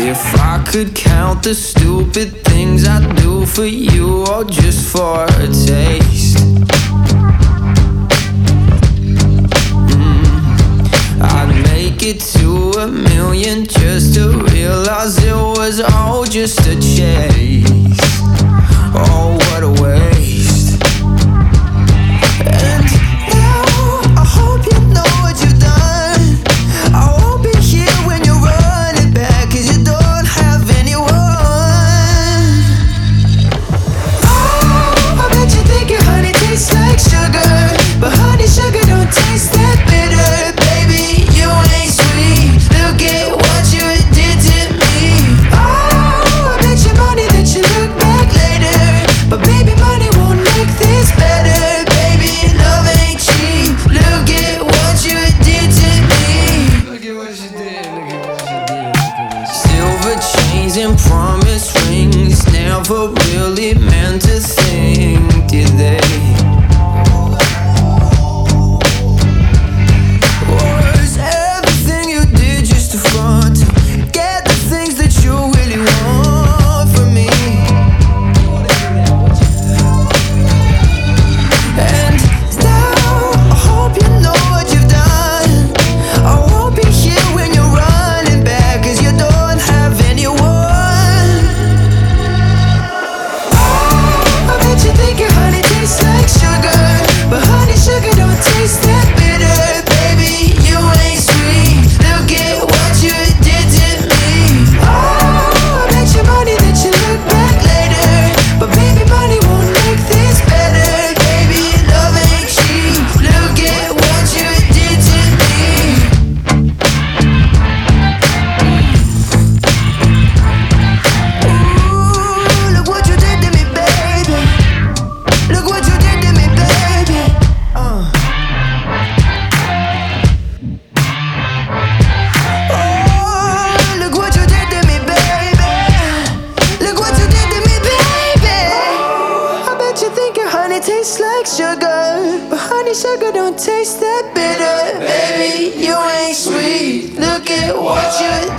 If I could count the stupid things I do for you or just for a taste. Mm-hmm. I'd make it to a million just to realize it was all just a chase. Oh and promise rings never really meant a thing. like sugar, but honey sugar don't taste that bitter. Baby, you ain't sweet. Look at what you